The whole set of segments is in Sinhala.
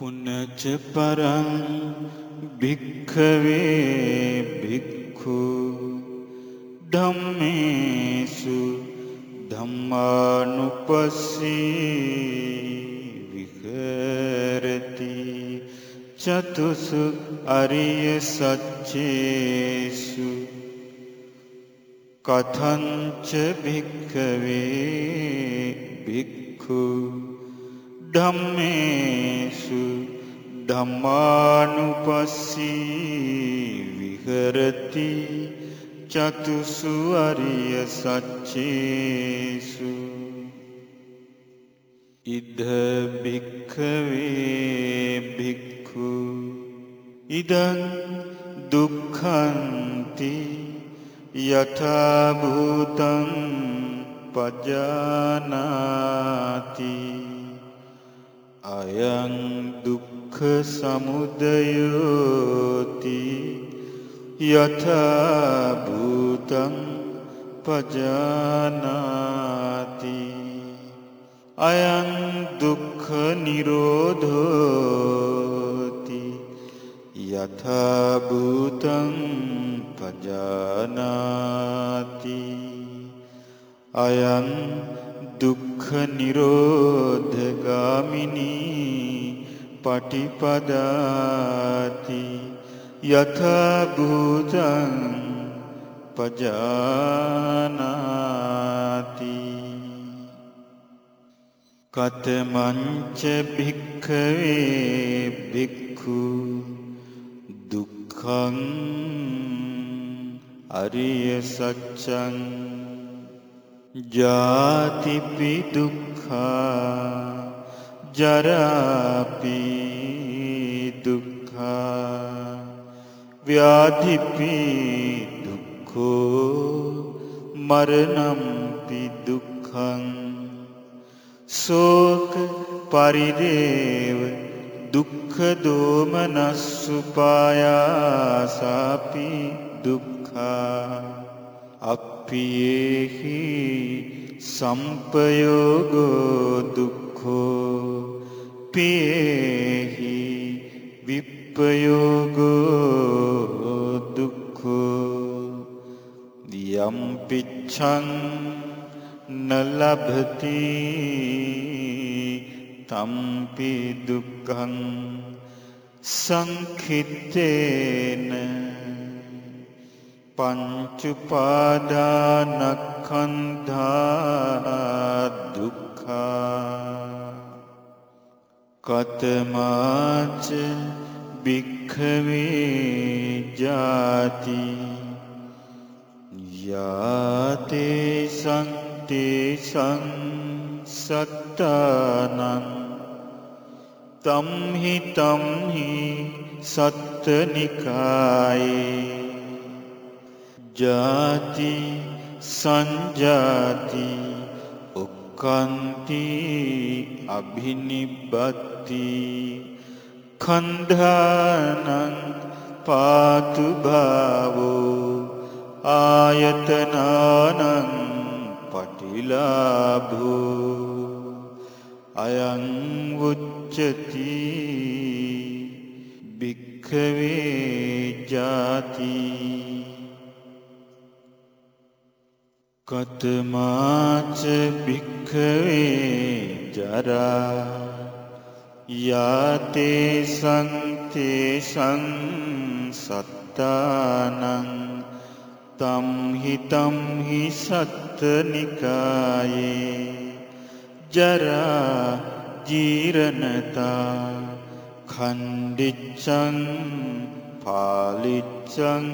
පුනච පරං භික්ඛවේ භික්ඛු ධම්මේසු ධම්මානුපස්සී විහෙරති චතුසු අරිය සච්චේසු කතංච භික්ඛවේ භික්ඛු ධම්මේසු ධම්මානුපස්සී විහෙරති චතුසු අරිය සච්චේසු. ඉද භික්ඛවේ භික්ඛු ඉදං දුක්ඛන්ති යථා භූතං පජානාති. අයං දුක්ඛ සමුදයෝති යථා භූතං පජානාති අයං දුක්ඛ නිරෝධෝති යථා භූතං පජානාති අයං දුක්ඛ නිරෝධගාමිනී පටිපදාති යථා භූතං පජානාති කතමංච භික්ඛවේ භික්ඛු දුක්ඛං අරිය සත්‍යං ජාතිපි දුක්ඛා ජරාපි දුක්ඛා ව්‍යාධිපි දුක්ඛෝ මරණම්පි දුක්ඛං සෝක පරිදේව දුක්ඛ දෝමනස්සුපායාසාපි දුක්ඛා අප්පියේහි සම්පයෝගෝ දුක්ඛෝ පියේහි විප්පයෝගෝ දුක්ඛෝ යම් පිච්ඡං නලභති තම්පි දුක්ඛං සංඛිත්තේන පංචුපාදානක්ඛන්ධා දුක්ඛා කතමාච භික්ඛවේ ජාති යාතේ සන්තේ සංසත්තානං තම්හි තම්හි සත්තනිකායේ ජාති සංජාති ඔක්කන්ති අභිනිබ්බත්ති කන්ධානං පාතු භාවෝ ආයතනානං පටිලාභෝ අයං උච්චති භික්ඛවේ ජාති කතමාච භික්ඛවේ ජරා යාතේ සංතේ සංසත්තානං තම්හි තම්හි සත්තනිකායේ ජරා ජීරණතා කණ්ඩිච්චං පාලිච්චං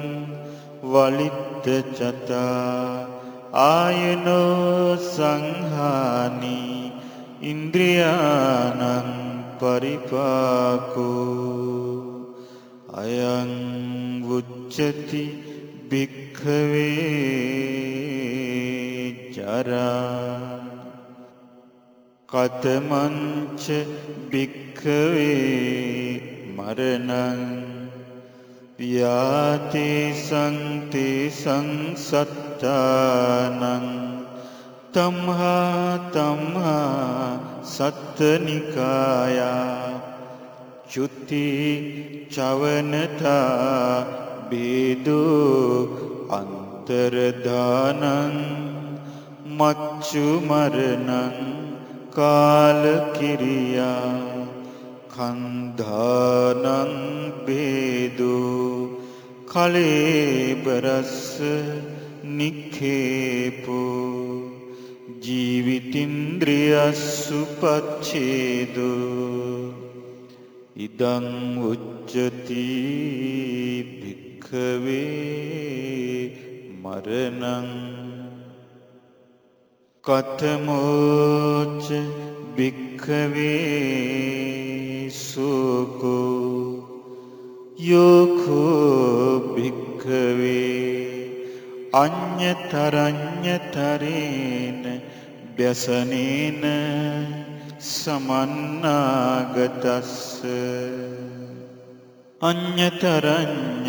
වලිත්ත චතා ආයනෝ සංහානි ඉන්ද්‍රියානං පරිපාකෝ අයං උච්චති භික්ඛවේ ජරා කතමංච භික්ඛවේ මරණං ව්‍යාතේ සංතේ සංසත්තානං තම්හා තම්හා සත්තනිකායා චුති චවනතා බේදෝ අන්තරදානං මච්චු මරණං කාලකිරියා කන්ධානං බේදෝ කලේබරස්ස නික්ඛේපෝ ජීවිතින්ද්‍රියස්සු පච්ඡේදෝ ඉදං උච්චති භික්ඛවේ මරණං කතමෝච භික්ඛවේ සෝකෝ යෝකෝ භික්ඛවේ අඤ්ඤතරඤ්ඤතරේන ව්‍යසනේන සමන්නාගතස්ස අඤ්ඤතරඤ්ඤතරේන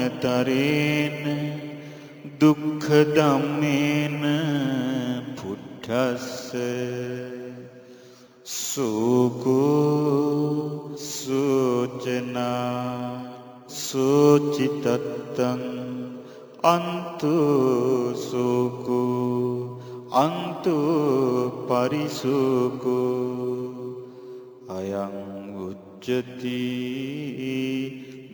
දුක්ඛ ධම්මේන පුට්ඨස්ස සෝකෝ සෝචනා සෝචිතත්තං අන්තු සෝකෝ අන්තු පරිසෝකෝ අයං උච්චති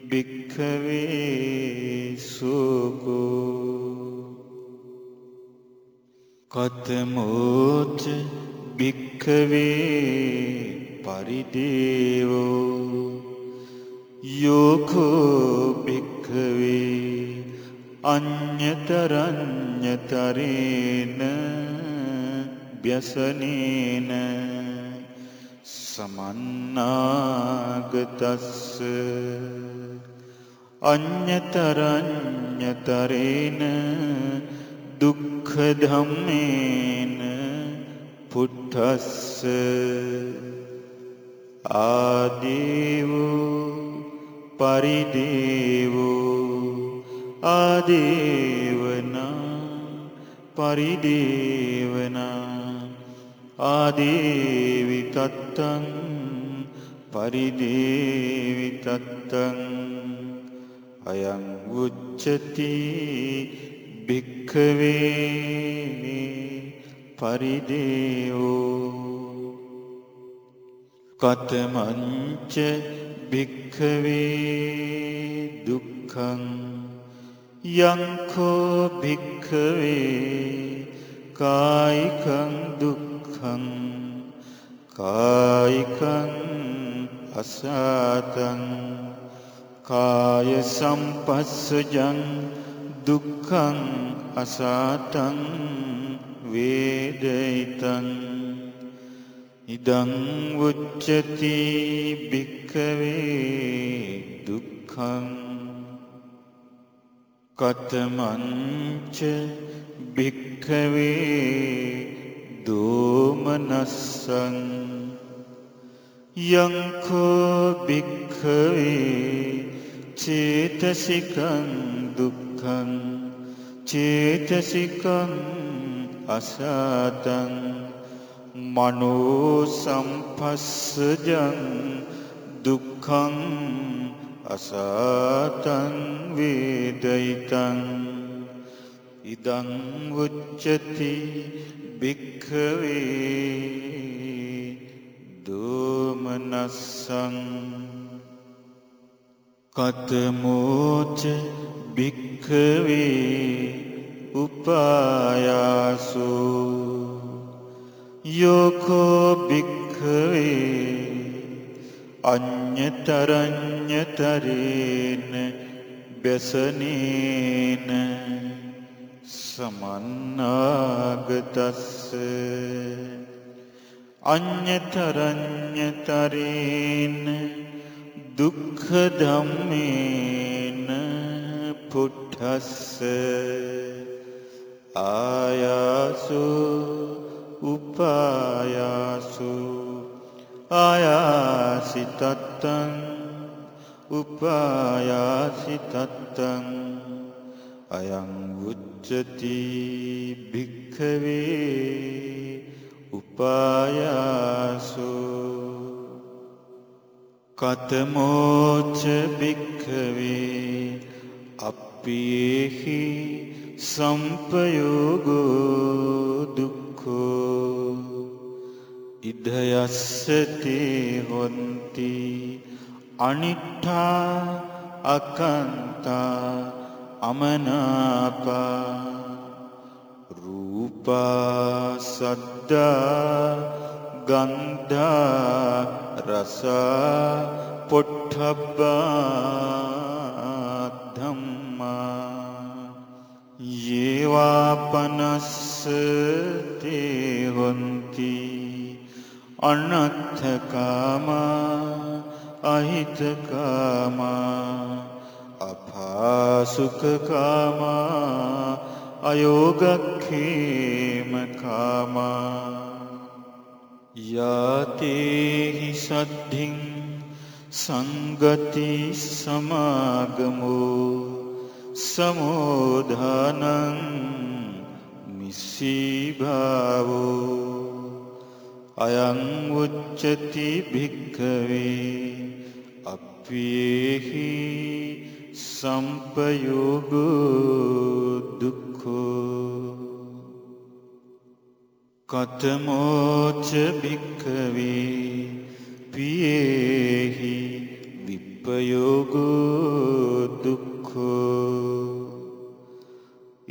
භික්ඛවේ සෝකෝ කතමෝච භික්ඛවේ පරිදේවෝ යෝකෝ භික්ඛවේ අඤ්ඤතරඤ්ඤතරේන ව්‍යසනේන සමන්නාගතස්ස අඤ්ඤතරඤ්ඤතරේන දුක්ඛ ධම්මේන පුට්ඨස්ස ආදීවෝ පරිදේවෝ ආදේවනා පරිදේවනා ආදේවි තත්තං පරිදේවි තත්තං අයං උච්චති භික්ඛවේ පරිදේවෝ. කතමංච භික්ඛවේ දුක්ඛං යංකෝ භික්ඛවේ කායිකං දුක්ඛං කායිකං අසතං කාය සම්පස්සජං දුක්ඛං අසතං වේදිතං ඉදං උච්චති භික්ඛවේ දුක්ඛං කතමංච භික්ඛවේ දෝමනස්සං යංකෝ භික්ඛවේ චේතසිකං දුක්ඛං චේතසිකං අසතං මනෝ සම්පස්සජං දුක්ඛං අසතං වේදිතං ඉදං උච්චති භික්ඛවේ දෝමනස්සං කතමෝච භික්ඛවේ උපායාසෝ යෝකෝ භික්ඛවේ අඤ්ඤතරඤ්ඤතරේන බසනේන සමන්නාගතස්ස අඤ්ඤතරඤ්ඤතරේන දුක්ඛ ධම්මේන පුට්ඨස්ස ආයාසෝ උපායාසු ආයාසිතත්තං උපායාසිතත්තං. අයං උච්චති භික්ඛවේ උපායාසු. කතමෝච භික්ඛවේ අප්පියේහි සම්පයෝගෝ දුක්ඛෝ ඉදයස්සතේ හොන්ති අනිට්ඨා අකන්තා අමනාපා රූපා සද්දා ගන්ධා රසා පොට්ඨබ්බා ධම්මා යේවාපනස්සතේ හොන්ති අනත්තකාමා අහිතකාමා අපාසුකකාමා අයෝගක්ඛේමකාමා. යාතේහි සද්ධින් සංගති සමාගමෝ. සමෝධානං මිස්සීභාවෝ අයං උච්චති භික්කවේ අප්පියේහි සම්පයෝගෝ දුක්ඛෝ කතමෝච භික්කවේ පියේහි විප්පයෝගෝ දුක්ඛෝ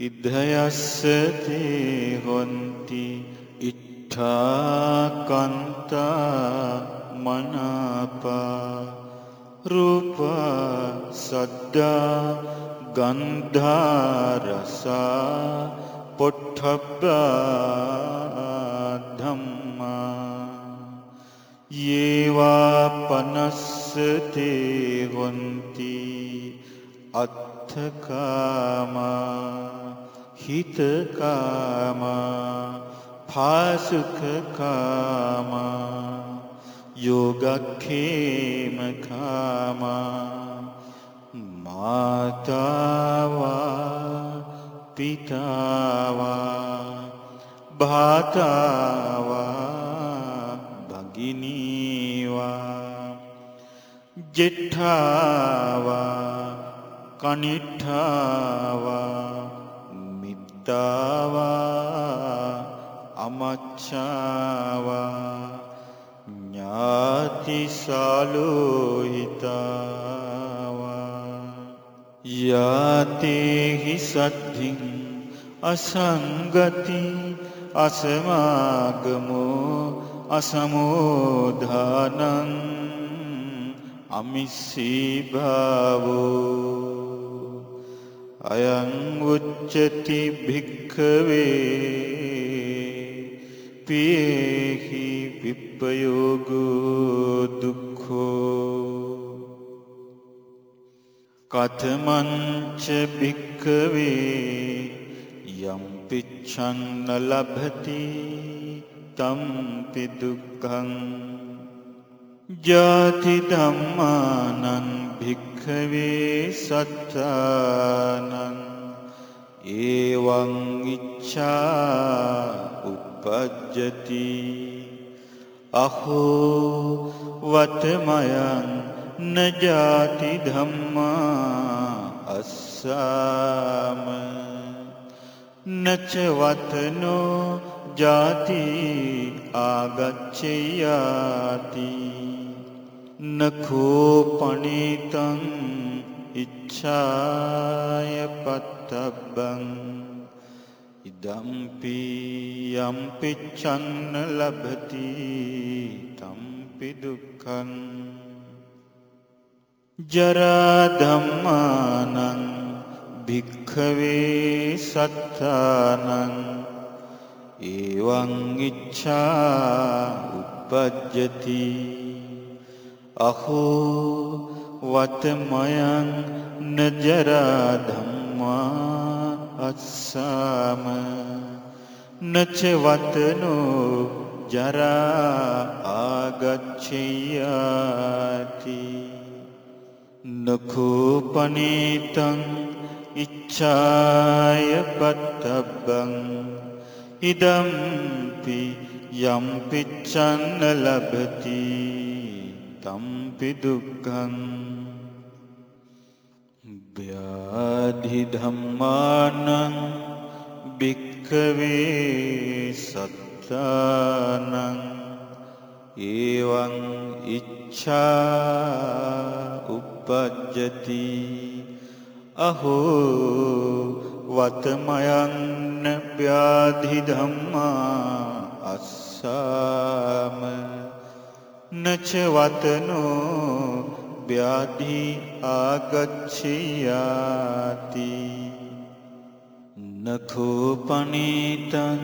ඉද්ධයස්සතේ හොන්ති ඉට්ඨාකන්තා මනාපා රූපා සද්දා ගන්ධාරසා පොට්ඨබ්බා ධම්මා යේවා පනස්සතේ හොන්ති අත්ථකාමා හිතකාමා පාසුකකාමා යෝගක්ඛේමකාමා මාතාවා පිතාවා භාතාවා භගිනීවා ජෙට්ඨාවා කනිට්ඨාවා මිත්තාවා අමච්ඡාවා ඥාතිසාලෝහිතාවා. යාතේහි සද්ධින් අසංගති අසමාගමෝ අසමෝධානං අමිස්සීභාවෝ අයං උච්චති භික්ඛවේ පියේහි විප්පයෝගෝ දුක්ඛෝ කතමංච භික්ඛවේ යම් පිච්ඡන්න ලබති තම්පි දුක්ඛං ජාති ධම්මානං භික්ඛවේ සත්තානං ඒවං ඉච්ඡා උපජ්ජති අහෝ වතමයන් නජාති ධම්මා අස්සාම නචවතනෝ ජාති ආගච්ඡයාති නඛෝ පණීතං ඉච්ඡාය පත්තබ්බං ඉදම්පි යම්පිච්ඡන්න ලබති තම්පි දුක්ඛං ජරා ධම්මානං භික්ඛවේ සත්තානං ඒවං ඉච්ඡා උපජ්ජති අහෝ වතමයන් නජරා ධම්මා අස්සාම නචවතනෝ ජරා ආගච්ඡයාති නකෝපනීතං ඉච්ඡාය පත්තබ්බං ඉදම්පි යම්පිච්ඡන්න ලබති තම් පිදුක්ඛං ව්‍යාධි ධම්මානං භික්ඛවේ සත්තානං ඒවං ඉච්ඡා uppajjati අහෝ වතමයන්න ව්‍යාධි ධම්මා අස්සාම නච වතනෝ ව්‍යාධි ආගච්ඡයාති. නඛෝ පනීතං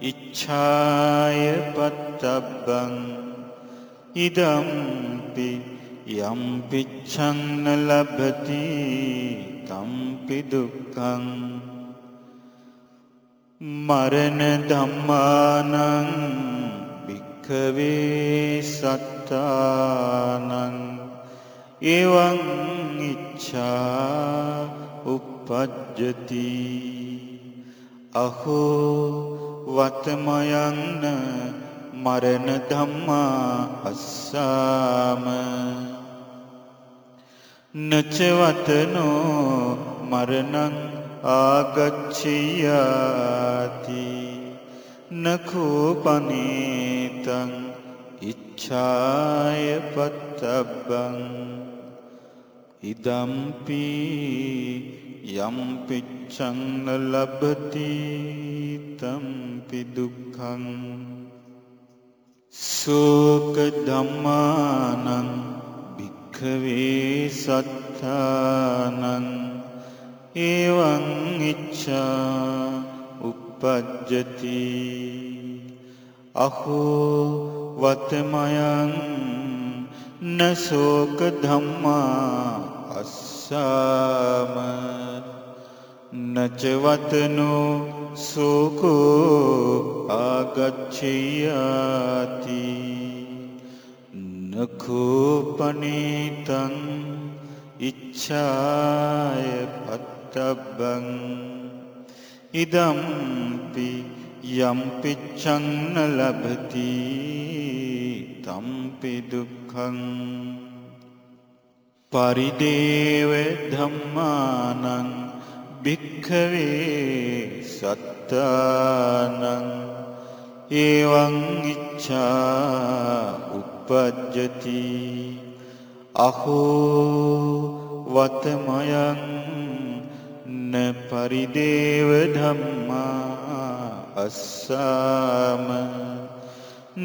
ඉච්ඡාය පත්තබ්බං. ඉදම්පි යම් පිච්ඡං ලබති තම්පි දුක්ඛං. මරණ ධම්මානං භික්ඛවේ සත්තානං එවං ඉච්ඡා uppajjati අහෝ වතමයන්න මරණ ධම්මා අස්සාම නචවතනෝ මරණං ආගච්ඡයාති නකෝපනීතං ඉච්ඡාය පත්තබ්බං ඉදම්පි යම් පිච්ඡං ලබති තම්පි දුක්ඛං සෝක ධම්මානං භික්ඛවේ සත්තානං ඒවං ඉච්ඡා uppajjati අහෝ වතමයන් නසෝක ධම්මා අස්සාම। නචවතනෝ සෝකෝ ආගච්ඡයාති। නකෝපනීතං ඉච්ඡාය පත්තබ්බං। ඉදම්පි යම් පිච්ඡං ලබති තම්පි දුක්ඛං. පරිදේව ධම්මානං භික්ඛවේ සත්තානං. එවං ඉච්ඡා uppajjati අහෝ වතමයන් න පරිදේව ධම්මා අස්සාම.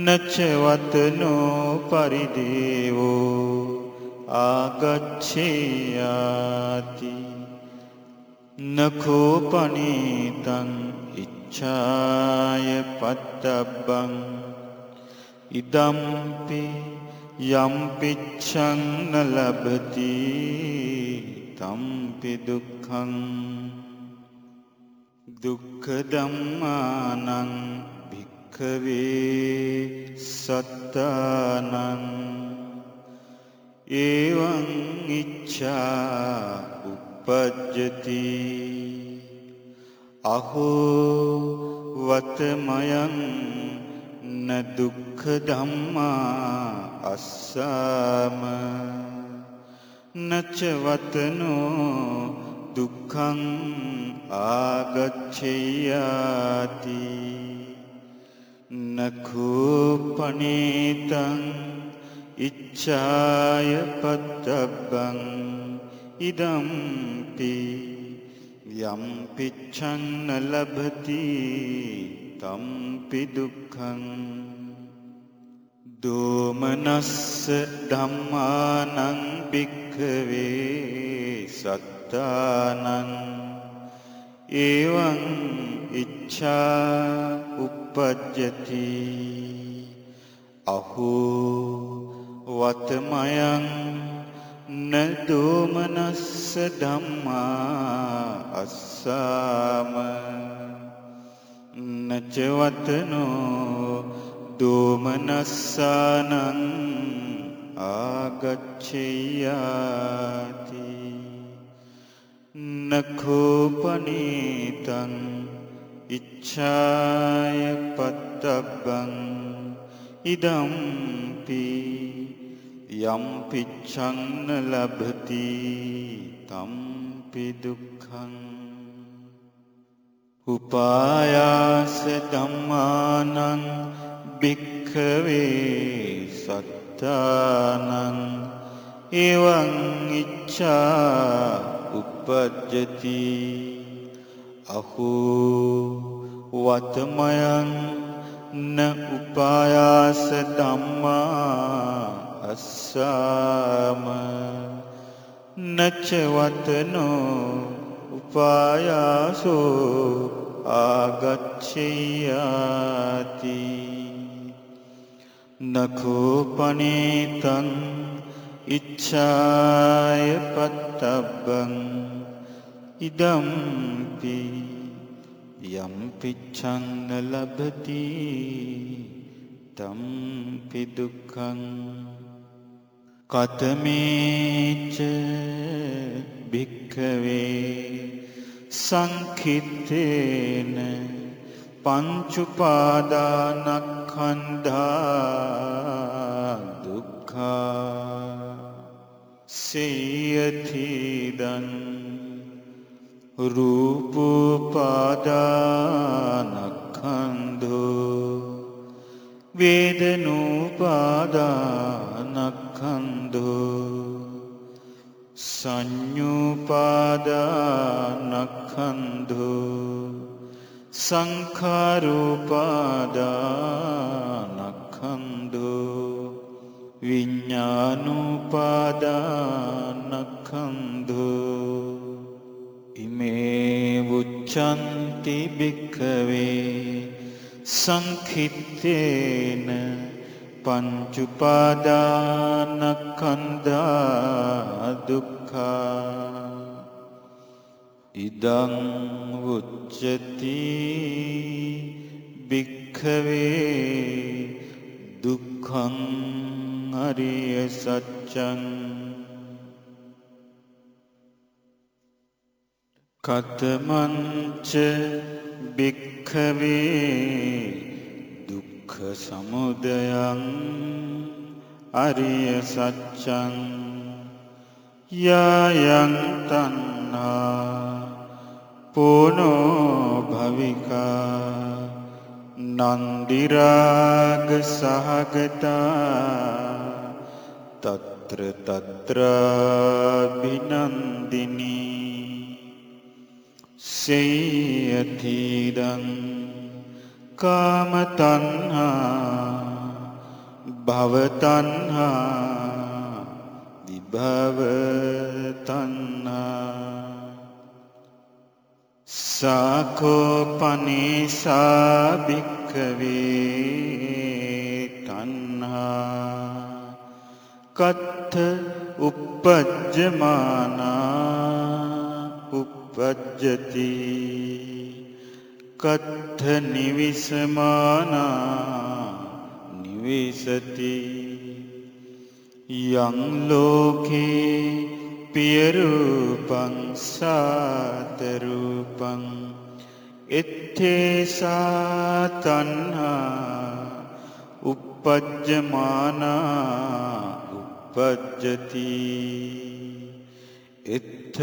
නච වතනෝ පරිදේවෝ ආගච්ඡයාති. නකෝපනීතං ඉච්ඡාය පත්තබ්බං. ඉදම්පි යම් පිච්ඡං ලබති තම්පි දුක්ඛං දුක්ඛ ධම්මානං භික්ඛවේ සත්තානං ඒවං ඉච්ඡා uppajjati අහෝ වතමයන් න දුක්ඛ ධම්මා අස්සාම නච වතනෝ දුක්ඛං ආගච්ඡයාති. නඛෝපනීතං ඉච්ඡාය පත්තබ්බං ඉදම්පි. යම් පිච්ඡං ලබති තම්පි දුක්ඛං. දෝමනස්ස ධම්මානං භික්ඛවේ සත්තානං එවං ඉච්ඡා uppajjati අහෝ වතමයන් නදෝමනස්ස ධම්මා අස්සාම නචවතනෝ දෝමනස්සානං ආගච්ඡයාති නඛෝපනීතං ඉච්ඡාය පත්තබ්බං ඉදම්පි යම් පිච්ඡන්න ලබති තම්පි දුක්ඛං උපායාස ධම්මානං භික්ඛවේ සත්තානං එවං ඉච්ඡා උපජ්ජති අහෝ වතමයන් න උපායාස ධම්මා අස්සාම නච වතනෝ උපායාසෝ ආගච්ඡයාති නකෝපනීතං ඉච්ඡාය පත්තබ්බං ඉදම්පි යම් පිච්ඡන්න ලබති තම්පි දුක්ඛං කතමේච භික්ඛවේ සංඛිත්තේන පංචුපාදානක්ඛන්ධා දුක්ඛා සේයතිදන් රූපපාදානක්ඛන්ධෝ වේදනෝපාදානක්ඛන්ධෝ සංඤුපාදානක්ඛන්ධෝ සංඛාරෝපාදානක්ඛන්ධෝ විඤ්ඤාණෝපාදානක්ඛන්ධෝ ඉමේ උච්ඡන්ති භික්ඛවේ සංඛිත්තේන පංචුපාදානක්ඛන්ධා දුක්ඛා ඉදං උච්චති භික්ඛවේ දුක්ඛං අරිය සත්‍යං කතමංච භික්ඛවේ දුක්ඛ සමුදයං අරිය සත්‍යං යායන් තණ්හා පෝනෝ භවිකා නන්දිරාග සහගතා తත්‍ර తත්‍ර බිනන්දිනී සේයතිදං කාමතණ්හා භවතණ්හා විභවතණ්හා සාකෝපනේසා භික්ඛවේ තණ්හා කත්ථ uppajjamana uppajjati කත්ථ නිවිසමානා නිවිසති යං ලෝකේ පියරූපං සාතරූපං එත්තේසා තණ්හා uppajjamana uppajjati එත්ථ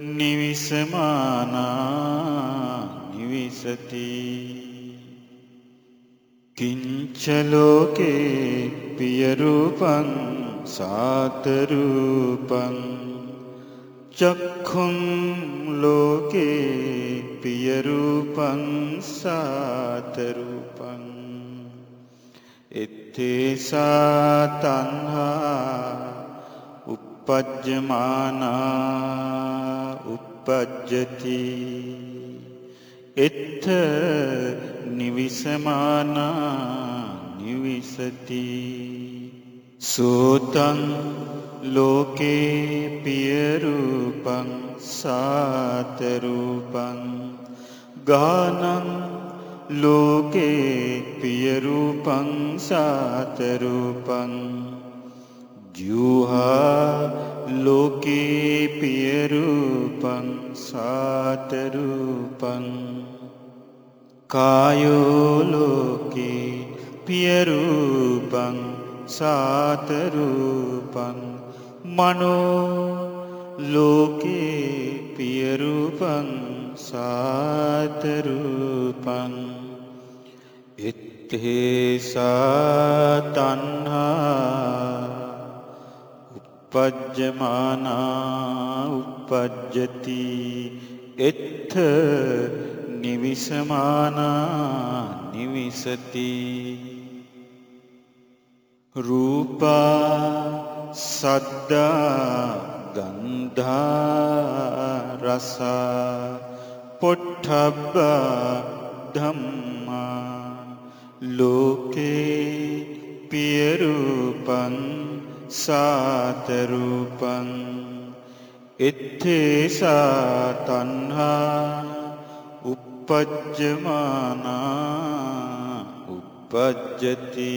නිවිසමානා නිවිසති කිංච ලෝකේ පියරූපං සාතරූපං චක්ඛුම් ලෝකේ පියරූපං සාතරූපං එත්තේසා තණ්හා uppajjamana uppajjati එත්ථ නිවිසමානා නිවිසති. සෝතං ලෝකේ පියරූපං සාතරූපං. ගානං ලෝකේ පියරූපං සාතරූපං. ජුහා ලෝකේ පියරූපං. සාතරූපං කායෝ ලෝකේ පියරූපං සාතරූපං මනෝ ලෝකේ පියරූපං සාතරූපං ඉත්තේසා තණ්හා uppajjamana uppajjati එත්ථ නිවිසමානා නිවිසති රූපා සද්දා ගන්ධා රස පොට්ඨබ්බ ධම්මා ලෝකේ පිය රූපං සාතරූපං එත්තේසා තන්හා උපජ්ජමානා උපජ්ජති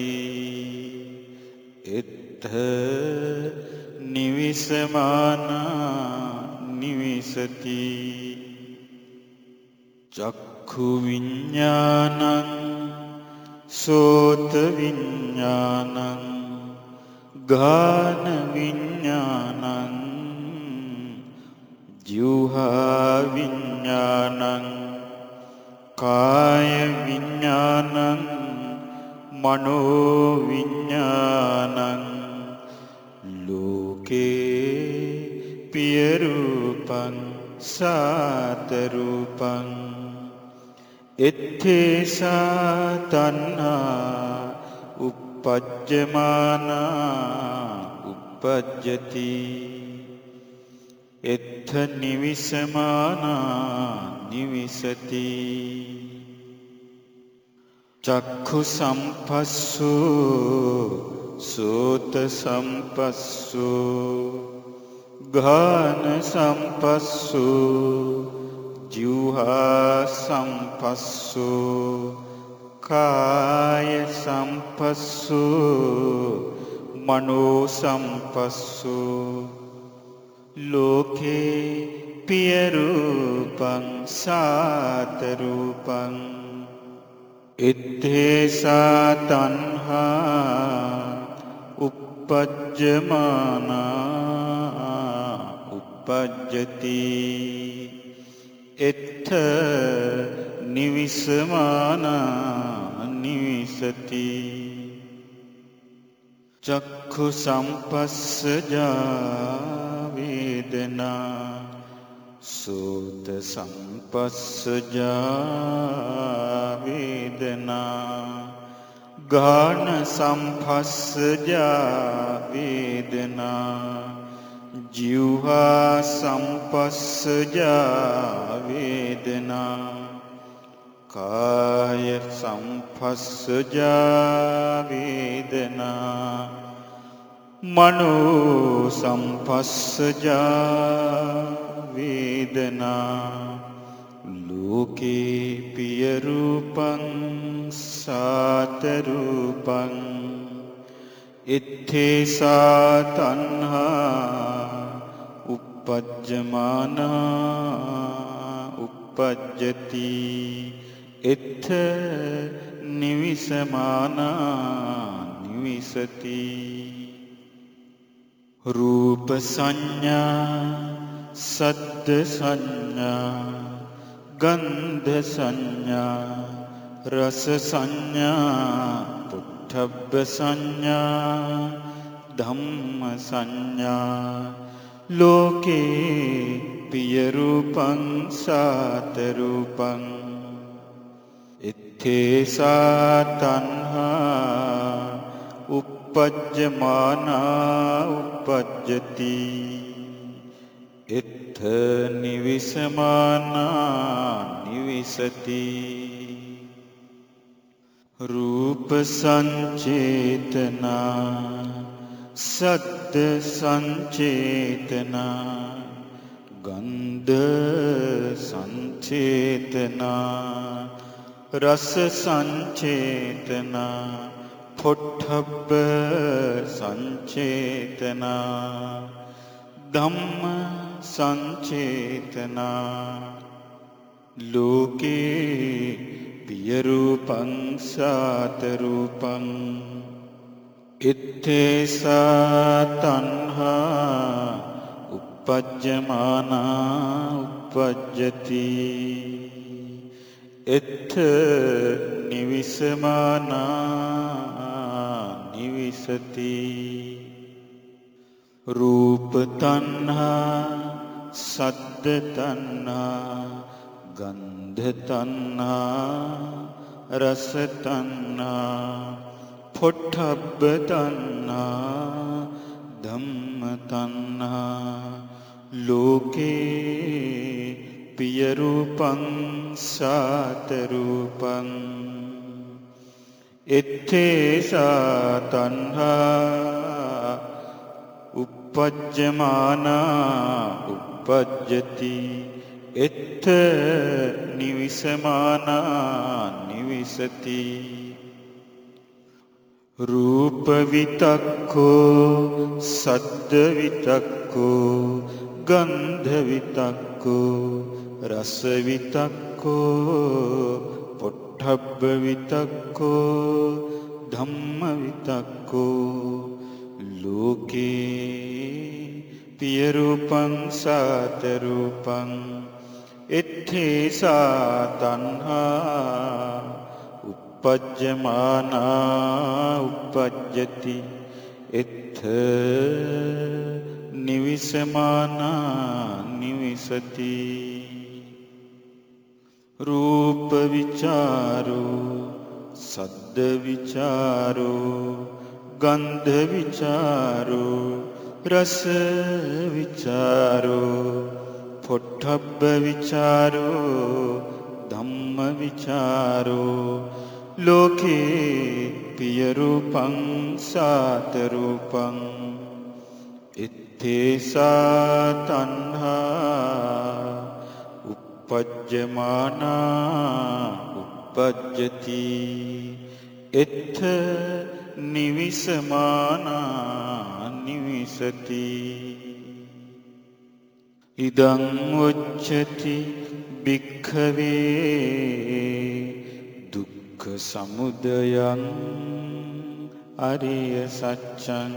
එත්ත නිවිසමානා නිවිසති චක්ඛු විඤ්ඤාණං සෝත විඤ්ඤාණං ගාන විඤ්ඤාණං ජීවහා විඤ්ඤාණං කාය විඤ්ඤාණං මනෝ විඤ්ඤාණං ලෝකේ පිය රූපං සාත රූපං එත්තේසා තණ්හා uppajjamana uppajjati එත්ථ නිවිසමානා නිවිසති චක්ඛු සම්පස්සෝ සෝත සම්පස්සෝ ගාන සම්පස්සෝ ජීවහා සම්පස්සෝ කාය සම්පස්සු මනෝ සම්පස්සු. ලෝකේ පියරූපං සාතරූපං. ඉත්තේසා තන්හා uppajjamana uppajjati. එත්ථ නිවිසමානා නිවිසති. චක්ඛු සම්පස්සජා වේදනා සෝත සම්පස්සජා වේදනා ගාන සම්පස්සජා වේදනා ජීවහා සම්පස්සජා වේදනා කාය සම්පස්සජා වේදනා මනෝ සම්පස්සජා වේදනා ලෝකේ පිය රූපං සාත රූපං ඉත්තේසා තණ්හා uppajjamana uppajjati එත්ථ නිවිසමානා නිවිසති. රූප සංඥා සද්ද සංඥා ගන්ධ සංඥා රස සංඥා පුට්ඨබ්බ සංඥා ධම්ම සංඥා ලෝකේ පිය රූපං සාත රූපං ඉත්තේසා තණ්හා uppajjamana uppajjati එත්ථ නිවිසමානා නිවිසති රූප සංචේතනා සද්ද සංචේතනා ගන්ධ සංචේතනා රස සංචේතනා පොට්ටබ්බ සංචේතනා ධම්ම සංචේතනා. ලෝකේ පිය රූපං සාත රූපං ඉත්තේසා තණ්හා uppajjamana uppajjati එත්ථ නිවිසමානා නිවිසති. රූප තණ්හා සද්ද තණ්හා ගන්ධ තණ්හා රස තණ්හා පොට්ටබ්බ තණ්හා ධම්ම තණ්හා ලෝකේ පිය රූපං සාත රූපං එත්තේසා තණ්හා uppajjamana uppajjati එත්ත නිවිසමානා නිවිසති. රූප විතක්කෝ සද්ද විතක්කෝ ගන්ධ විතක්කෝ රස විතක්කෝ පොට්ටබ්බ විතක්කෝ ධම්ම විතක්කෝ ලෝකේ පිය රූපං සාත රූපං එත්තේ සාතන්හා uppajjamana uppajjati එත්ථ නිවිසමානා නිවිසති. රූප විචාරෝ සද්ද විචාරෝ ගන්ධ විචාරෝ රස විචාරෝ පොට්ටබ්බ විචාරෝ ධම්ම විචාරෝ ලෝකේ පියරූපං සාතරූපං ඉත්තේසා තණ්හා uppajjamana uppajjati එත්ථ නිවිසමානා නිවිසති ඉදං උච්චති භික්ඛවේ දුක්ඛ සමුදයං අරිය සත්‍යං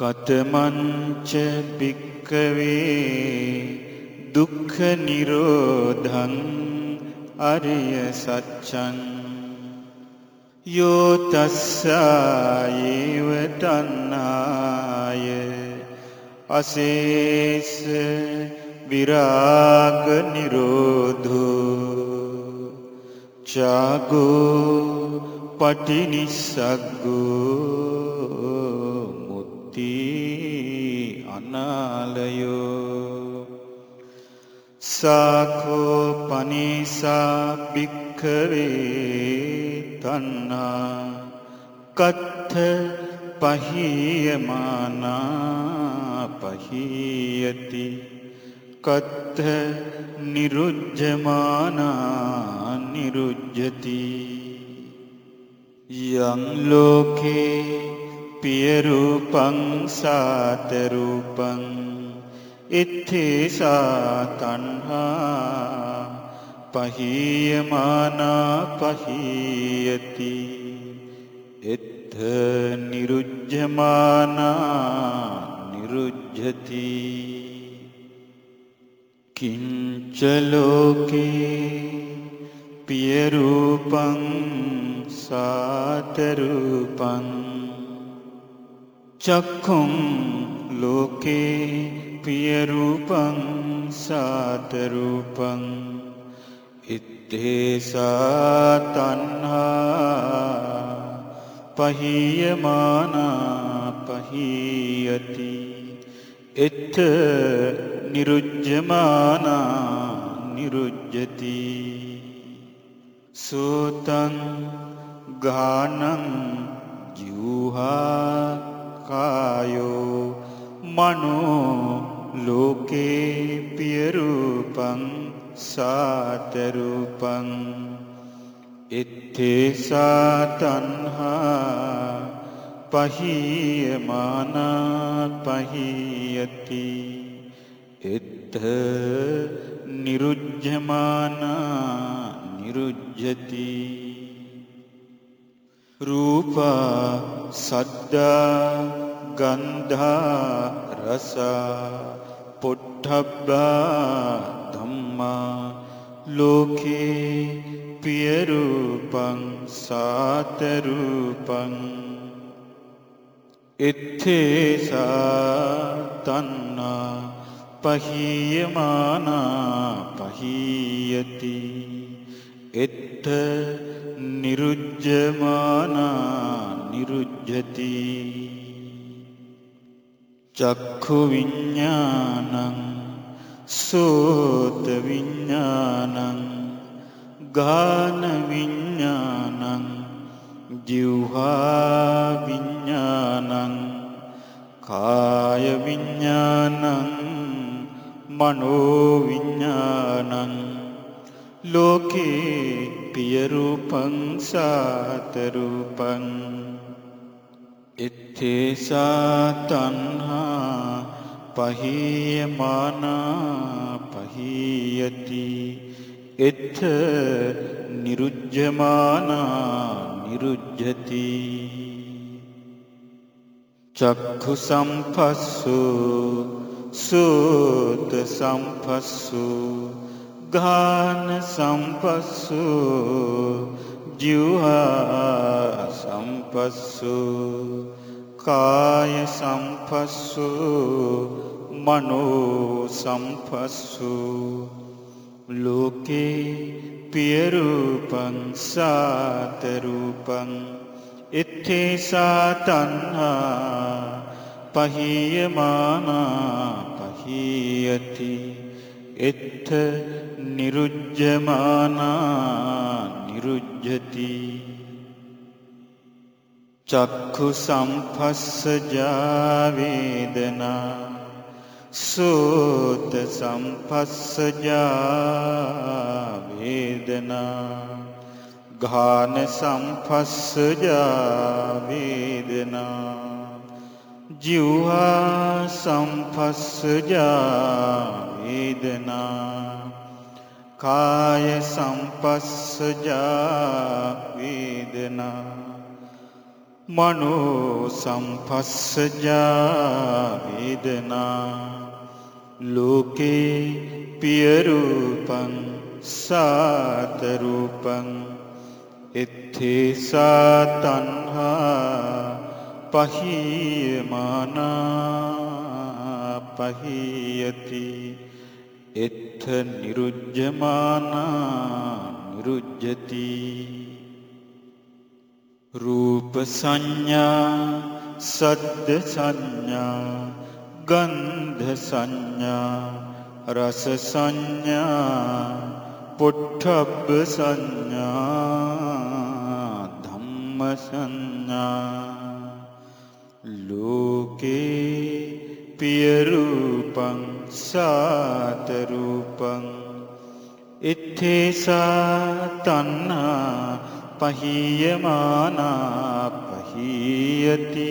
කතමංච භික්ඛවේ දුක්ඛ නිරෝධං අරිය සත්‍යං යෝ තස්සායේව තණ්හාය අසේස විරාග නිරෝධෝ චාගෝ පටිනිස්සග්ගෝ මුත්ති අනාලයෝ සාකෝ පනිසා භික්ඛවේ තණ්හා කත්ථ පහීයමානා පහීයති කත්ථ නිරුජ්ජමානා නිරුජ්ජති යං ලෝකේ පිය රූපං සාත රූපං ඉත්තේසා තණ්හා පහීයමානා පහීයති එත්ථ නිරුජ්ජමානා නිරුජ්ජති කිංච ලෝකේ පිය රූපං සාත රූපං චක්ඛුං ලෝකේ පිය රූපං සාත රූපං ඉත්තේසා තණ්හා පහීයමානා පහීයති එත්ත නිරුජ්ජමානා නිරුජ්ජති සෝතං ගානං ජීවහා කායෝ මනෝ ලෝකේ පිය රූපං සාත රූපං ඉත්තේසා තණ්හා පහීයමානා පහීයති එත්ත නිරුජ්ජමානා නිරුජ්ජති රූපා සද්දා ගන්ධා රස පොට්ටබ්බා ධම්මා ලෝකේ පිය රූපං සාත රූපං. එත්තේසා තන්නා පහීයමානා පහීයති. එත්ත නිරුජ්ජමානා නිරුජ්ජති. චක්ඛු විඤ්ඤාණං සෝත විඤ්ඤාණං ගාන විඤ්ඤාණං ජීවහා විඤ්ඤාණං කාය විඤ්ඤාණං මනෝ විඤ්ඤාණං ලෝකේ පිය රූපං සාත රූපං ඉත්තේසා තණ්හා පහීයමානා පහීයති එත්ථ නිරුජ්ජමානා නිරුජ්ජති චක්ඛු සම්පස්සු සෝත සම්පස්සු ගාන සම්පස්සු ජීවහා සම්පස්සු කාය සම්පස්සු මනෝ සම්පස්සු ලෝකේ පියරූපං සාතරූපං ඉත්තේසා තන්හා පහීයමානා පහීයති එත්ත නිරුජ්ජමානා නිරුජ්ජති. චක්ඛු සම්පස්සජා වේදනා. සෝත සම්පස්සජා වේදනා. ගාන සම්පස්සජා වේදනා. ජීවා සම්පස්සජා වේදනා. කාය සම්පස්සජා වේදනා. මනෝ සම්පස්සජා වේදනා. ලෝකේ පියරූපං සාතරූපං. එත්තේසා තන්හා පහීයමානා පහීයති. එත්ථ නිරුජ්ජමානා නිරුජ්ජති. රූප සංඥා සද්ද සංඥා ගන්ධ සංඥා රස සංඥා පොට්ටබ්බ සංඥා ධම්ම සංඥා. ලෝකේ පියරූපං සාතරූපං ඉත්තේසා තන්නා පහීයමානා පහීයති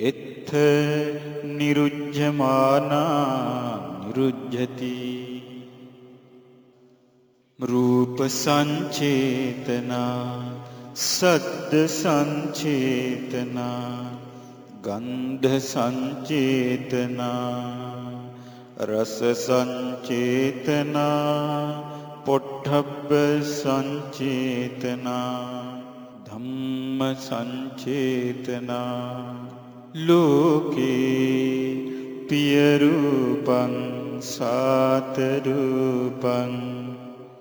එත්ථ නිරුජ්ජමානා නිරුජ්ජති රූප සංචේතනා සද්ද සංචේතනා ගන්ධ සංචේතනා රස සංචේතනා පොට්ටබ්බ සංචේතනා ධම්ම සංචේතනා ලෝකේ පියරූපං සාතරූපං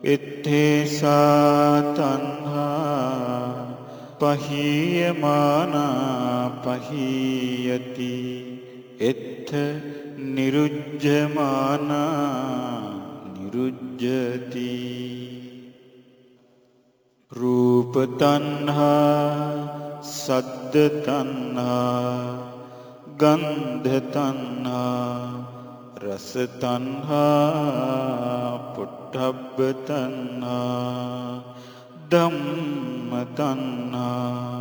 ඉත්තේසා තන්හා පහීයමානා පහීයති එත්ථ නිරුජ්ජමානා නිරුජ්ජති. රූප තණ්හා සද්ද තණ්හා ගන්ධ තණ්හා රස තණ්හා පුට්ඨබ්බ තණ්හා ධම්ම තණ්හා.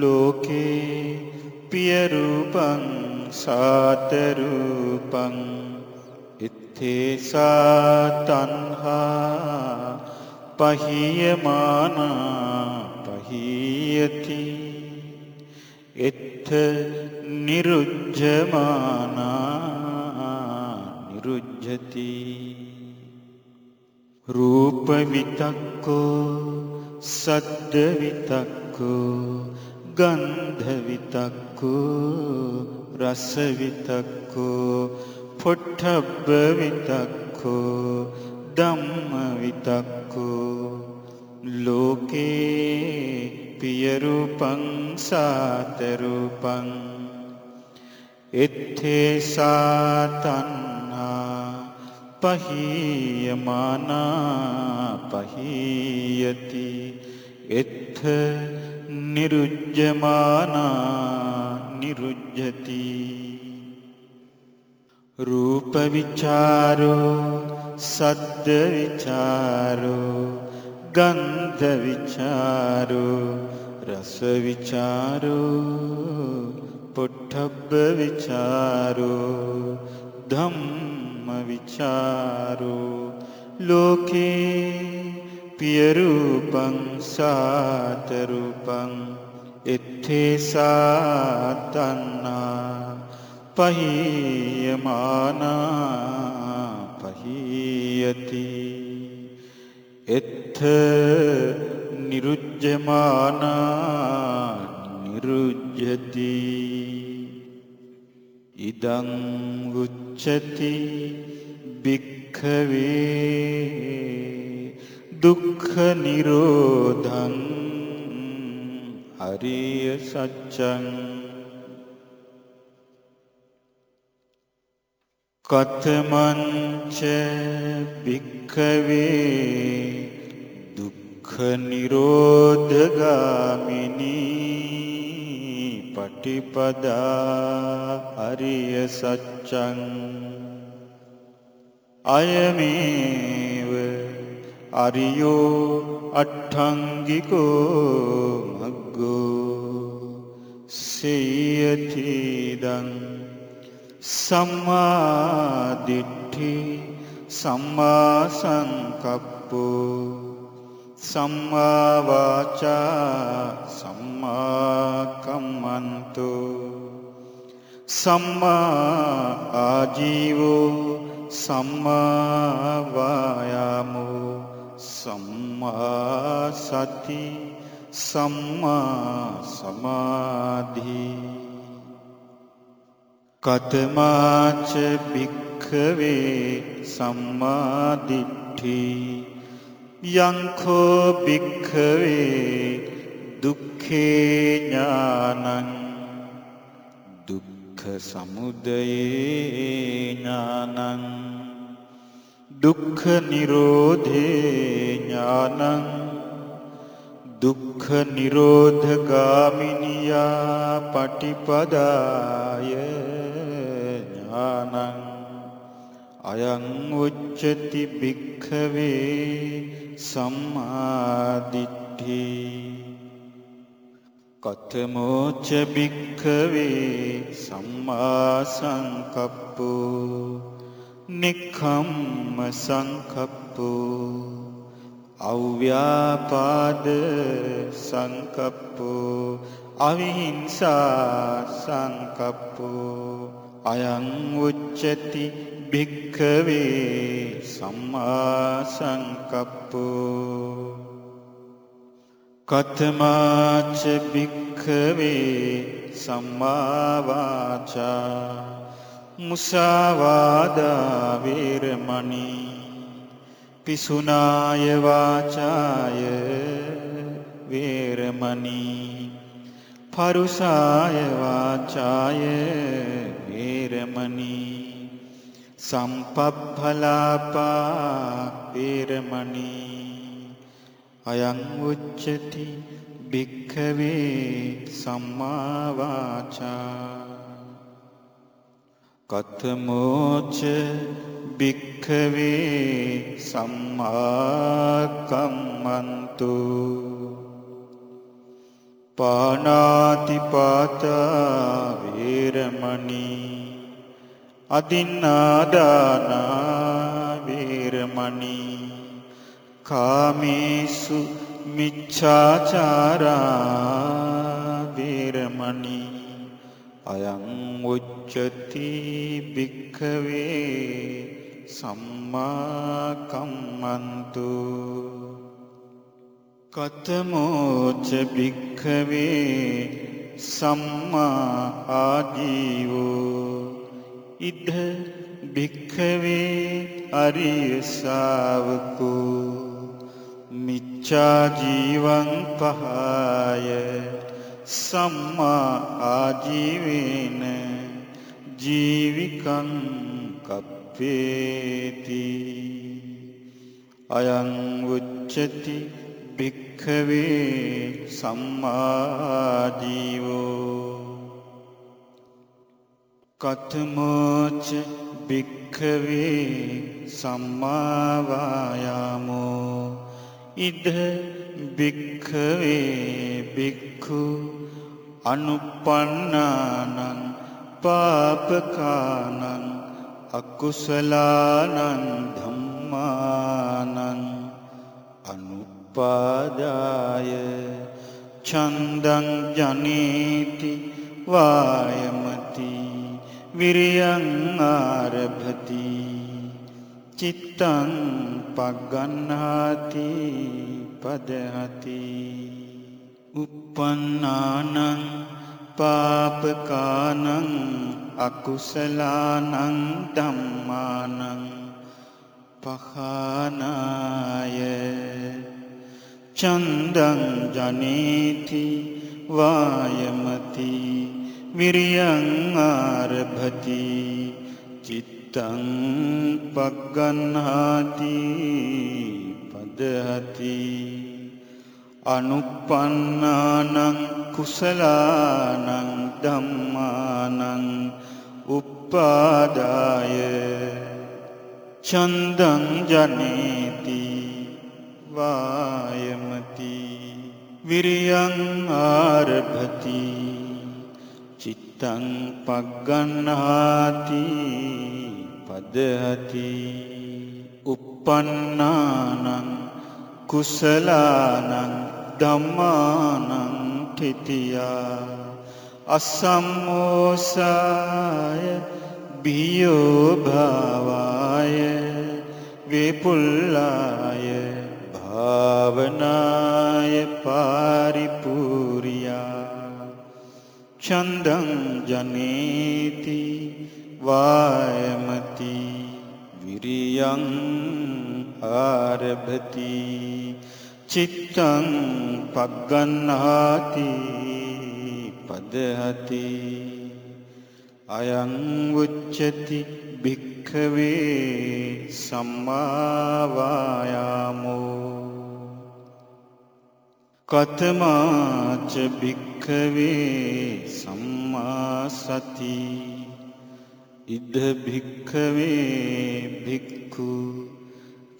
ලෝකේ පියරූපං සාතරූපං. ඉත්තේසා තණ්හා පහියමානා පහිය පහීයති. එත්ත නිරුජ්ජමානා නිරුජ්ජති. රූප විතක්කෝ සද්ද විතක්කෝ ගන්ධ විතක්කෝ රස විතක්කෝ පොට්ටබ්බ විතක්කෝ ධම්ම විතක්කෝ ලෝකේ පිය රූපං සාත රූපං එත්තේ සාතන්නා පහීයමානා පහීයති එත්ථ निरुज्यमाना निरुज्यति। रूपविचारो सद्यविचारो गन्धविचारो रसविचारो पुट्ठब्बविचारो धम्मविचारो। लोके විචාරෝ පොට්ටබ්බ විචාරෝ ධම්ම විචාරෝ ලෝකේ පියරූපං සාතරූපං එත්තේ සාතන්නා පහීයමානා පහීයති. එත්ථ නිරුජ්ජමානා නිරුජ්ජති. ඉදං උච්චති භික්ඛවේ. දුක්ඛ නිරෝධං අරිය සත්‍යං. කතමංච භික්ඛවේ දුක්ඛ නිරෝධගාමිනී පටිපදා අරිය සත්‍යං. අයමේව අරියෝ අට්ඨංගිකෝ මග්ගෝ සේයතිදං සම්මාදිට්ඨි සම්මා සංකප්පෝ සම්මා වාචා සම්මා කම්මන්තෝ සම්මා ආජීවෝ සම්මා වායාමෝ සම්මා සති සම්මා සමාධි. කතමාච භික්ඛවේ සම්මාදිට්ඨි යංඛෝ භික්ඛවේ දුක්ඛේ ඥානං. දුක්ඛ සමුදයේ ඥානං. දුක්ඛ නිරෝධේ ඥානං දුක්ඛ නිරෝධ ගාමිනියා පටිපදාය ඥානං අයං උච්චති භික්ඛවේ සම්මාදිට්ඨි කතමෝච භික්ඛවේ සම්මා සංකප්පෝ නික්ඛම්ම සංකප්පෝ අව්‍යාපාද සංකප්පෝ අවිහිංසා සංකප්පෝ අයං උච්චති භික්ඛවේ සම්මා සංකප්පෝ කතමාච භික්ඛවේ සම්මා වාචා මුසාවාදා වේරමණී පිසුනාය වාචාය වේරමණී පරුසාය වාචාය වේරමණී සම්පප්ඵලාපා වේරමණී අයං උච්චති භික්ඛවේ සම්මා වාචා කතමෝච භික්ඛවේ සම්මාකම්මන්තු පානාතිපාතා වේරමණී අදින්නාදානා වේරමණී කාමේසු මිච්ඡාචාරා වේරමණී අයං උච්චති භික්ඛවේ සම්මා කම්මන්තු කතමෝච භික්ඛවේ සම්මා ආජීවෝ. ඉද භික්ඛවේ අරිය ශාවකෝ. මිච්ඡා ජීවං පහය සම්මා ආජීවේන ජීවිකං කප්පේති අයං උච්චති භික්ඛවේ සම්මා ජීවෝ කතමෝච භික්ඛවේ සම්මා වායාමෝ ඉද භික්ඛවේ භික්ඛු අනුපන්නානං පාපකානං අකුසලානං ධම්මානං. අනුපාදාය චන්දං ජනේති වායමති විරියං ආරභති. චිත්තං පග්ගන්නාති පදහති. Uppannānaං පාපකානං අකුසලානං ධම්මානං පහනාය. චන්දං ජනේති වායමති විරියං ආරභති චිත්තං පග්ගන්හාති පදහති. අනුපන්නානං කුසලානං ධම්මානං උප්පාදාය චන්දං ජනේති වායමති විරියං ආරභති චිත්තං පග්ගන්නාති පදහති uppannānaං කුසලානං ධම්මානං තිතියා අසම්මෝසාය බියෝ භාවාය වේපුල්ලාය භාවනාය පාරිපූරියා චන්දං ජනේති වායමති විරියං ආරභති චිත්තං පග්ගන්නාති පදහති අයං උච්චති භික්ඛවේ සම්මා වායාමෝ කතමාච භික්ඛවේ සම්මා සති ඉද භික්ඛවේ භික්ඛු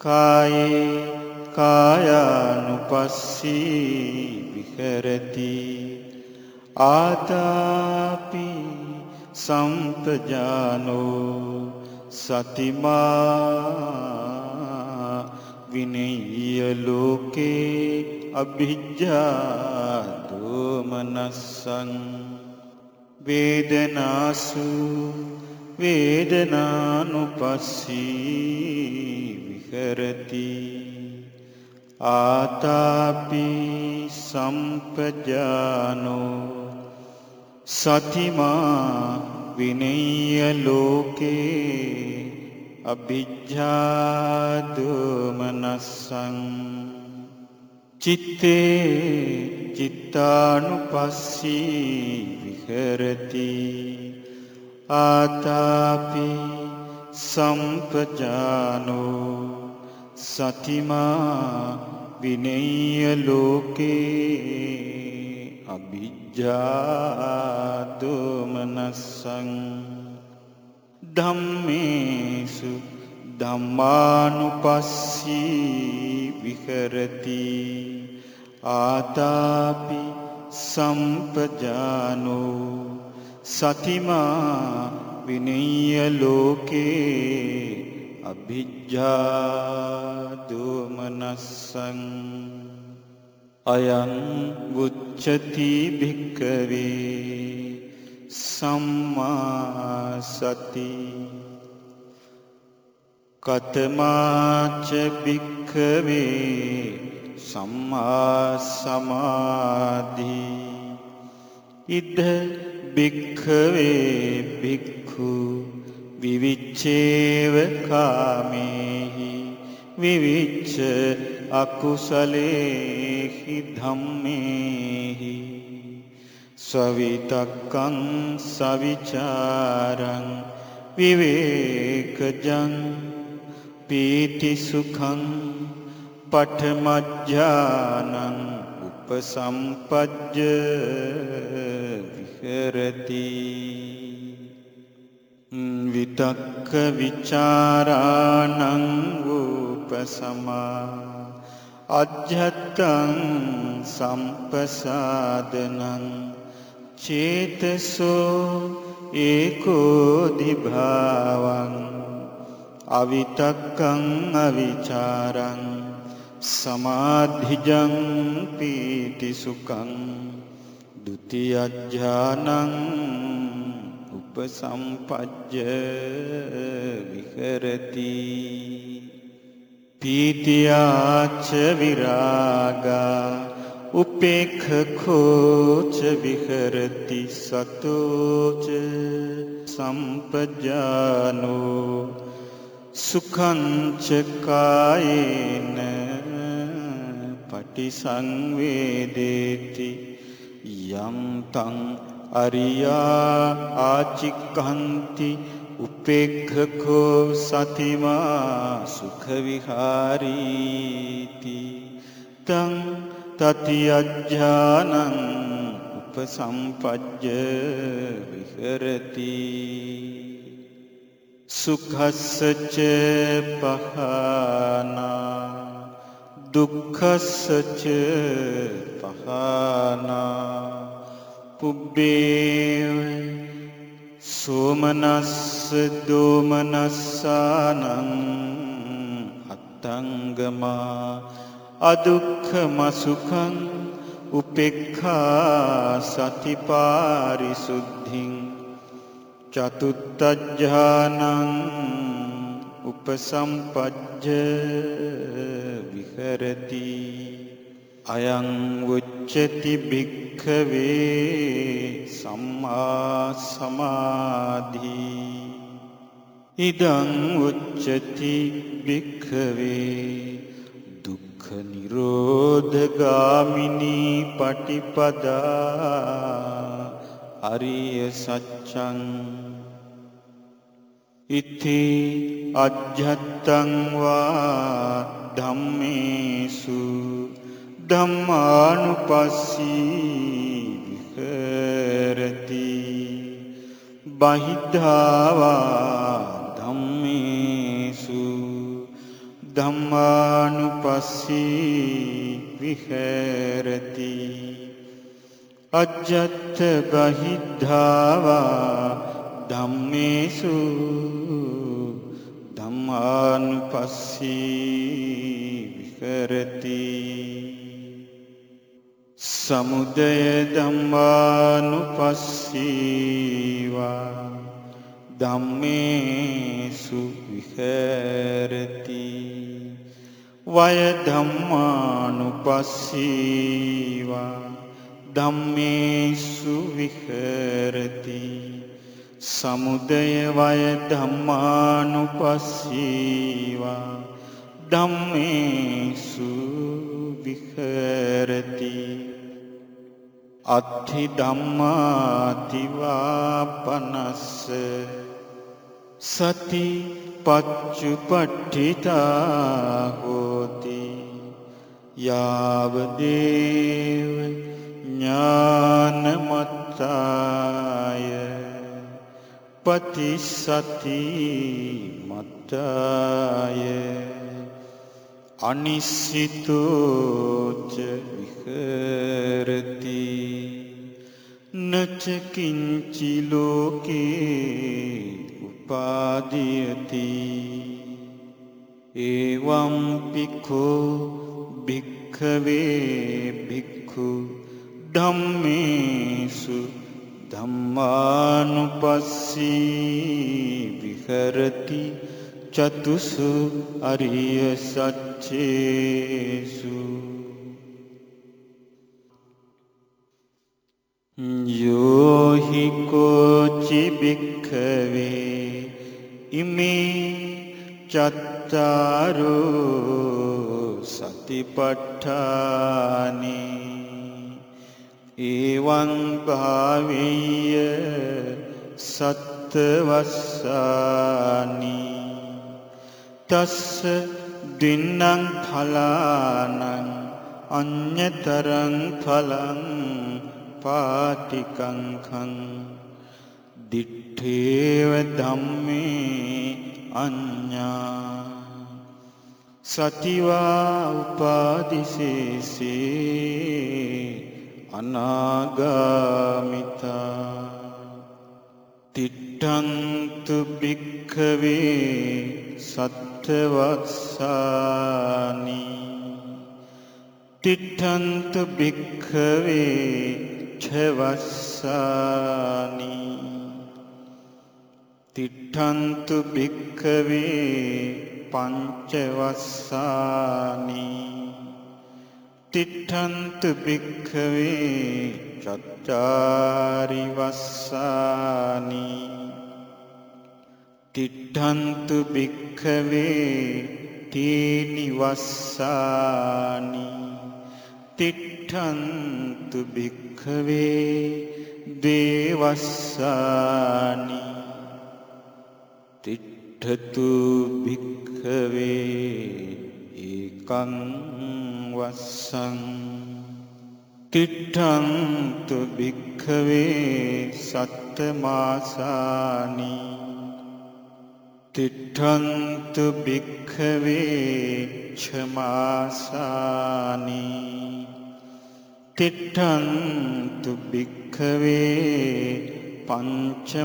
කායේ කායානුපස්සී විහෙරති ආතාපි සම්පජානෝ සතිමා විනේය ලෝකේ අභිජ්ජා දෝමනස්සං වේදනාසු වේදනානුපස්සී විහෙරති ආතාපි සම්පජානෝ. සතිමා විනේය ලෝකේ අභිජ්ජාදෝමනස්සං. චිත්තේ චිත්තානුපස්සී විහෙරති. ආතාපි සම්පජානෝ. සතිමා විනේය ලෝකේ අභිජ්ජාදෝමනස්සං ධම්මේසු ධම්මානුපස්සී විහෙරති ආතාපි සම්පජානෝ සතිමා විනේය ලෝකේ අභිජ්ජා දෝමනස්සං අයං උච්චති භික්කවේ සම්මා සති කතමාච භික්කවේ සම්මා සමාධි ඉද භික්ඛවේ භික්ඛු විවිච්ඡේව කාමේහි විවිච්ඡ අකුසලේහි ධම්මේහි. සවිතක්කං සවිචාරං විවේකජං පීති සුඛං පඨමඥානං උපසම්පජ්ජ විහෙරති. විතක්ක විචාරාණං උපසමා අජ්ජත්තං සම්පසාදනං චේතසෝ ඒකෝදිභාවං අවිතක්කං අවිචාරං සමාධිජං පීතිසුකං ဒ ුතියඥානං උපසම්පජ්ජ විහෙරති. පීතියාච විරාගා උපේක්ඛකෝච විහෙරති සතෝච. සම්පජානෝ සුඛංච කායේන පටිසංවේදේති. යම් තං අරියා ආචික්ඛන්ති උපේක්ඛකෝ සතිමා සුඛ විහාරීති තං තති අඥානං උපසම්පජ්ජ විහෙරති සුඛස්සච පහනා දුක්ඛස්සච පහනා පුබ්බේව සෝමනස්ස දෝමනස්සානං අත්තංගමා අදුක්ඛමසුඛං උපෙක්ඛා සතිපාරිසුද්ධින් චතුත්තඥානං උපසම්පජ්ජ විහෙරති අයං උච්චති භික්ඛවේ සම්මා සමාධි ඉදං උච්චති භික්ඛවේ දුක්ඛ නිරෝධගාමිනී පටිපදා අරිය සච්චං ඉති අජ්ජත්තං වා ධම්මේසු ධම්මානුපස්සී විහෙරති බහිද්ධාවා ධම්මේසු ධම්මානුපස්සී විහෙරති අජ්ජත්ත බහිද්ධාවා ධම්මේසු ධම්මානුපස්සී විහෙරති සමුදය ධම්මානුපස්සීවා ධම්මේසු විහෙරති. වය ධම්මානුපස්සීවා ධම්මේසු විහෙරති. සමුදය වය ධම්මානුපස්සීවා ධම්මේසු විහෙරති. අත්ථි ධම්මාතිවාපනස්ස සති පච්චුපට්ඨිතා හෝති යාවදේව ඥානමත්තාය. පතිසති මත්තාය. අනිස්සිතෝච විහරති. නචකින්චි ලෝකේ උපාදීයති. ඒවම් පිඛෝ භික්ඛ භික්ඛවේ භික්ඛු ධම්මේසු ධම්මානුපස්සී විහෙරති චතුසු අරිය සච්චේසු යෝහි කෝචි භික්ඛවේ ඉමේ චත්තාරෝ සතිපට්ඨානි එවං භාවෙය්‍ය සත්තවස්සානි තස්ස දින්නම් ඵලානං අඤ්‍යතරං ඵලං පාටිකංඛං දිත්තේව ධම්මේ අඤ්ඤා සතිවා උපාදිසේසේ අනාගාමිතා තිට්ඨන්තු භික්ඛවේ සත්තවස්සානි තිට්ඨන්තු භික්ඛවේ චවස්සානි තිට්ඨන්තු භික්ඛවේ පංචවස්සානි තිට්ඨන්තු භික්ඛවේ චත්තාරි වස්සානි තිට්ඨන්තු භික්ඛවේ තීනි වස්සානි. තිට්ඨන්තු භික්ඛවේ දේවස්සානි. තිට්ඨතු භික්ඛවේ ඒකං වස්සං. තිට්ඨන්තු භික්ඛවේ සත්තමාසානි තිට්ඨන්තු භික්ඛවේ ඡමාසානි තිට්ඨන්තු භික්ඛවේ පංචමාසානි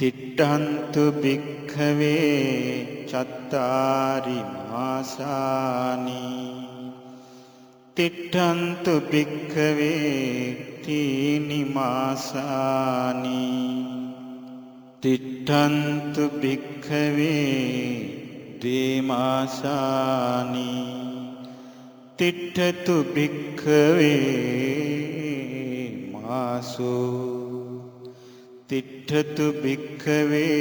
තිට්ඨන්තු භික්ඛවේ චත්තාරි මාසානි තිට්ඨන්තු භික්ඛවේ තීනි මාසානි තිට්ඨන්තු භික්ඛවේ දේමාසානි තිට්ඨතු භික්ඛවේ මාසෝ තිට්ඨතු භික්ඛවේ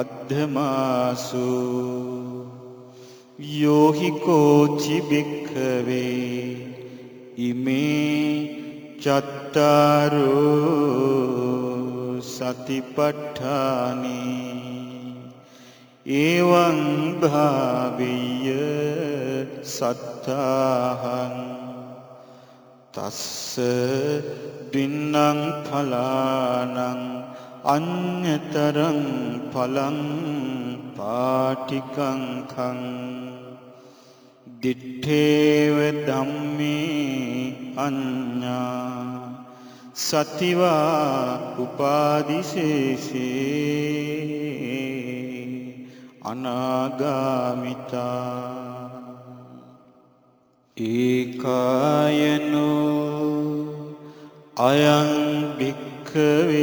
අද්ධමාසෝ යෝහි කෝචි භික්ඛවේ ඉමේ චත්තාරෝ සතිපට්ඨානි එවං භාවිය සත්තාහං තස්ස දින්නම් ඵලානං අඤ්‍යතරං ඵලං පාටිකංඛං දිත්තේව ධම්මේ අඤ්ඤා සතිවා උපාදිශේෂේ අනාගාමිතා ඒකායනෝ අයං භික්ඛවේ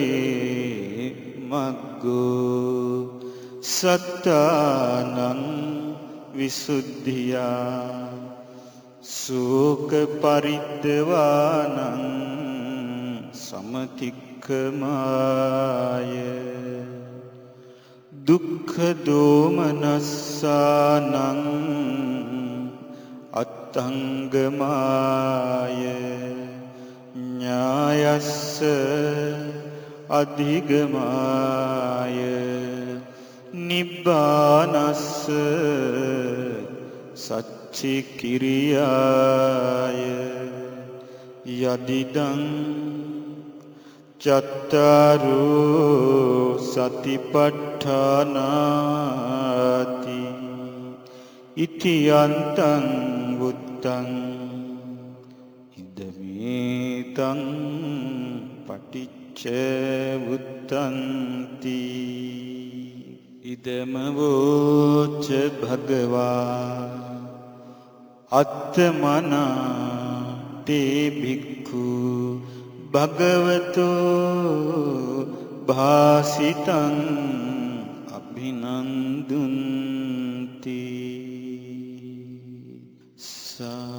මග්ගෝ සත්තානං විසුද්ධියා සෝක පරිද්දවානං සමතික්කමාය. දුක්ඛ දෝමනස්සානං අත්තංගමාය. ඥායස්ස අධිගමාය. නිබ්බානස්ස සච්චි කිරියාය යදිදං චත්තාරු සතිපට්ඨානාති. ඉතියන්තං බුත්තං ඉදමේතං පටිච්ච බුත්තන්ති. ඉදමවෝච භගවා අත්තමනාටේ භික්ඛු භගවතෝ භාසිතං අභිනන්දුන්ති. සාදු